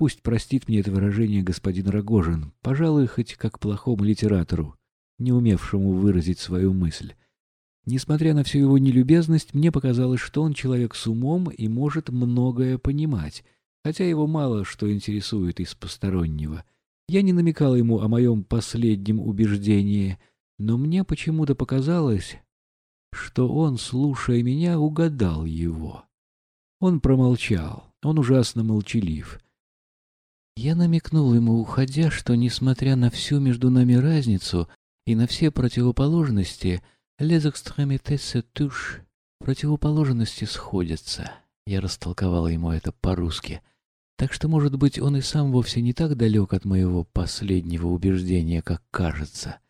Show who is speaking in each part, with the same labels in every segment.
Speaker 1: Пусть простит мне это выражение господин Рогожин, пожалуй, хоть как плохому литератору, не умевшему выразить свою мысль. Несмотря на всю его нелюбезность, мне показалось, что он человек с умом и может многое понимать, хотя его мало что интересует из постороннего. Я не намекал ему о моем последнем убеждении, но мне почему-то показалось, что он, слушая меня, угадал его. Он промолчал, он ужасно молчалив. Я намекнул ему, уходя, что, несмотря на всю между нами разницу и на все противоположности, «les extrémités se touchent» — противоположности сходятся. Я растолковал ему это по-русски. Так что, может быть, он и сам вовсе не так далек от моего последнего убеждения, как кажется.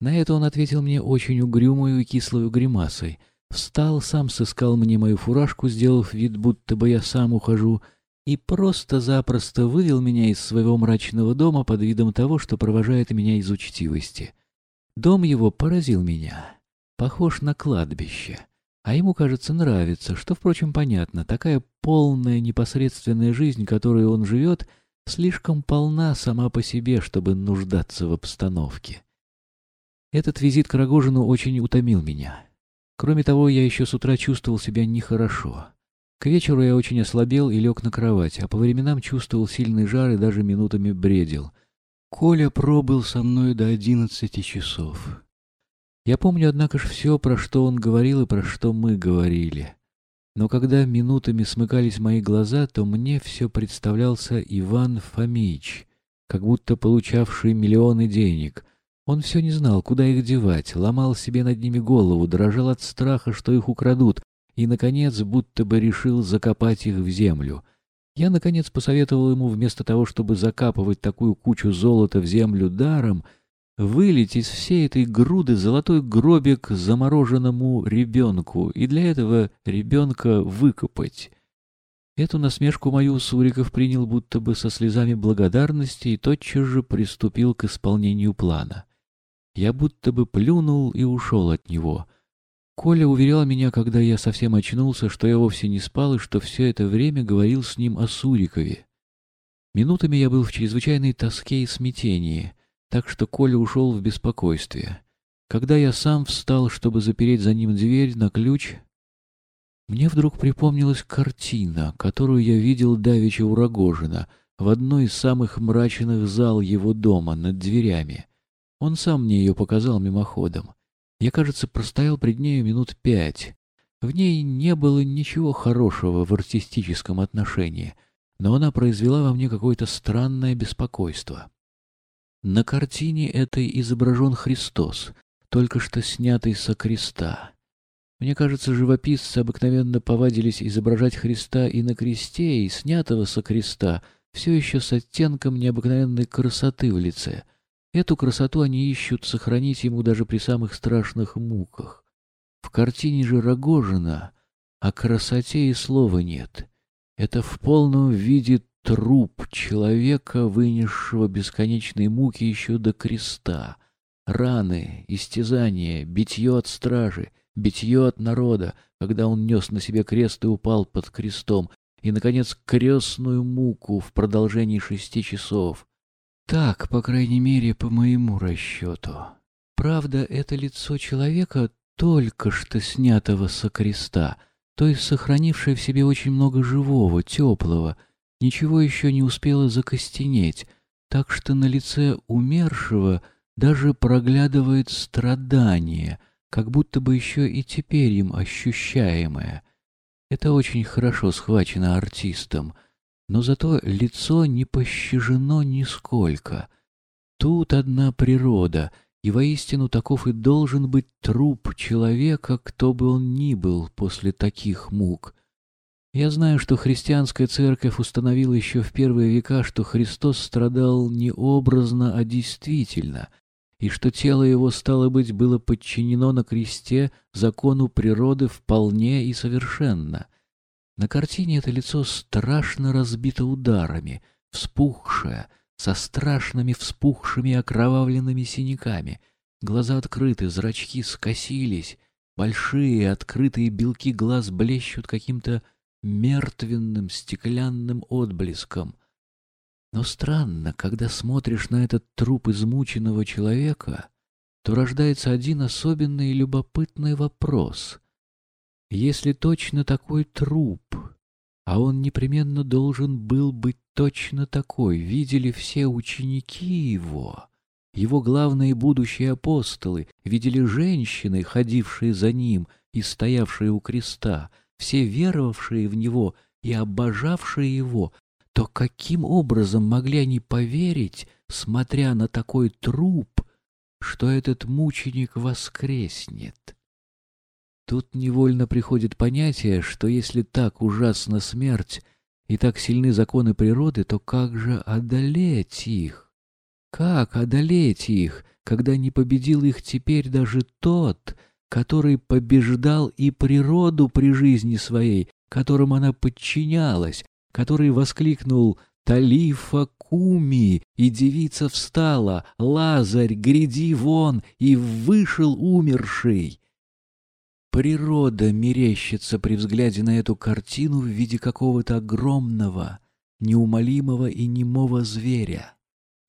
Speaker 1: На это он ответил мне очень угрюмую и кислую гримасой. Встал, сам сыскал мне мою фуражку, сделав вид, будто бы я сам ухожу, и просто-запросто вывел меня из своего мрачного дома под видом того, что провожает меня из учтивости. Дом его поразил меня. Похож на кладбище. А ему, кажется, нравится, что, впрочем, понятно. Такая полная непосредственная жизнь, которой он живет, слишком полна сама по себе, чтобы нуждаться в обстановке. Этот визит к Рогожину очень утомил меня. Кроме того, я еще с утра чувствовал себя нехорошо. К вечеру я очень ослабел и лег на кровать, а по временам чувствовал сильный жар и даже минутами бредил. Коля пробыл со мной до одиннадцати часов. Я помню, однако же, все, про что он говорил и про что мы говорили. Но когда минутами смыкались мои глаза, то мне все представлялся Иван Фомич, как будто получавший миллионы денег — он все не знал, куда их девать, ломал себе над ними голову, дрожал от страха, что их украдут, и, наконец, будто бы решил закопать их в землю. Я, наконец, посоветовал ему, вместо того, чтобы закапывать такую кучу золота в землю даром, вылить из всей этой груды золотой гробик замороженному ребенку и для этого ребенка выкопать. Эту насмешку мою Суриков принял будто бы со слезами благодарности и тотчас же приступил к исполнению плана. Я будто бы плюнул и ушел от него. Коля уверял меня, когда я совсем очнулся, что я вовсе не спал и что все это время говорил с ним о Сурикове. Минутами я был в чрезвычайной тоске и смятении, так что Коля ушел в беспокойстве. Когда я сам встал, чтобы запереть за ним дверь на ключ, мне вдруг припомнилась картина, которую я видел давеча у Рогожина в одной из самых мрачных зал его дома над дверями. Он сам мне ее показал мимоходом. Я, кажется, простоял пред нею минут пять. В ней не было ничего хорошего в артистическом отношении, но она произвела во мне какое-то странное беспокойство. На картине этой изображен Христос, только что снятый со креста. Мне кажется, живописцы обыкновенно повадились изображать Христа и на кресте, и снятого со креста, все еще с оттенком необыкновенной красоты в лице — Эту красоту они ищут сохранить ему даже при самых страшных муках. В картине же Рогожина о красоте и слова нет. Это в полном виде труп человека, вынесшего бесконечные муки еще до креста. Раны, истязания, битье от стражи, битье от народа, когда он нес на себе крест и упал под крестом, и, наконец, крестную муку в продолжении шести часов. Так, по крайней мере, по моему расчету. Правда, это лицо человека, только что снятого со креста, то есть сохранившее в себе очень много живого, теплого, ничего еще не успело закостенеть, так что на лице умершего даже проглядывает страдание, как будто бы еще и теперь им ощущаемое. Это очень хорошо схвачено артистом — но зато лицо не пощажено нисколько. Тут одна природа, и воистину таков и должен быть труп человека, кто бы он ни был после таких мук. Я знаю, что христианская церковь установила еще в первые века, что Христос страдал не образно, а действительно, и что тело его, стало быть, было подчинено на кресте закону природы вполне и совершенно — на картине это лицо страшно разбито ударами, вспухшее, со страшными вспухшими окровавленными синяками. Глаза открыты, зрачки скосились, большие открытые белки глаз блещут каким-то мертвенным стеклянным отблеском. Но странно, когда смотришь на этот труп измученного человека, то рождается один особенный любопытный вопрос. Если точно такой труп, а он непременно должен был быть точно такой, видели все ученики его, его главные будущие апостолы, видели женщины, ходившие за ним и стоявшие у креста, все веровавшие в него и обожавшие его, то каким образом могли они поверить, смотря на такой труп, что этот мученик воскреснет? Тут невольно приходит понятие, что если так ужасна смерть и так сильны законы природы, то как же одолеть их? Как одолеть их, когда не победил их теперь даже тот, который побеждал и природу при жизни своей, которым она подчинялась, который воскликнул «Талифа куми!» и девица встала «Лазарь, гряди вон!» и вышел умерший. Природа мерещится при взгляде на эту картину в виде какого-то огромного, неумолимого и немого зверя,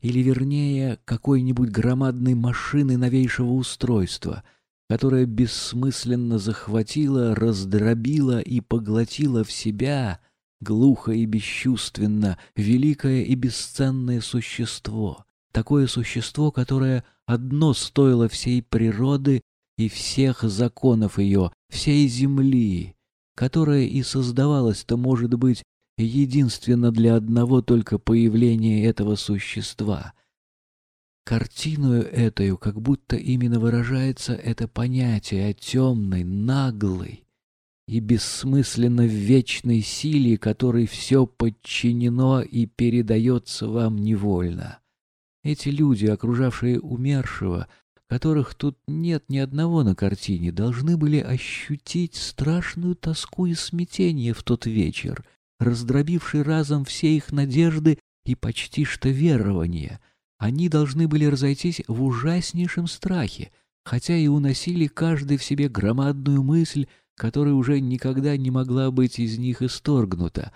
Speaker 1: или, вернее, какой-нибудь громадной машины новейшего устройства — которая бессмысленно захватила, раздробила и поглотила в себя, глухо и бесчувственно, великое и бесценное существо, такое существо, которое одно стоило всей природы и всех законов ее, всей земли, которое и создавалось-то, может быть, единственно для одного только появления этого существа — Картиною этою как будто именно выражается это понятие о темной, наглой и бессмысленно вечной силе, которой все подчинено и передается вам невольно. Эти люди, окружавшие умершего, которых тут нет ни одного на картине, должны были ощутить страшную тоску и смятение в тот вечер, раздробивший разом все их надежды и почти что верования — они должны были разойтись в ужаснейшем страхе, хотя и уносили каждый в себе громадную мысль, которая уже никогда не могла быть из них исторгнута.